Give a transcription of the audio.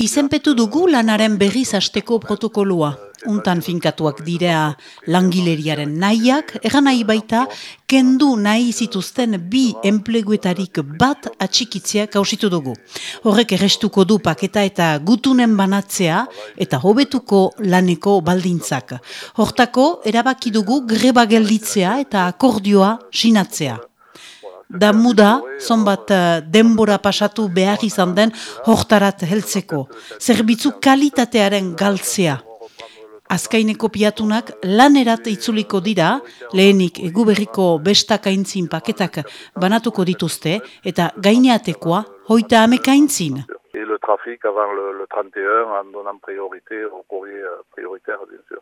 Izenpetu dugu lanaren berriz asteko protokoloa. Untan finkatuak dira langileriaren nahiak, eran nahi baita, kendu nahi zituzten bi enpleguetarik bat atxikitzea kausitu dugu. Horrek errestuko du paketa eta gutunen banatzea eta hobetuko laneko baldintzak. Hortako, erabaki dugu greba gelditzea eta akordioa sinatzea. Da muda, zonbat eh, denbora pasatu behar izan den hortarat heltzeko. Zerbitzu kalitatearen galtzea. Azkaineko piatunak lanerat itzuliko dira, lehenik eguberriko bestakaintzin paketak banatuko dituzte, eta gaineatekoa hoita amekaintzin. Trafic avant le, le 31 en donnant priorité au courrier euh, prioritaire, bien sûr.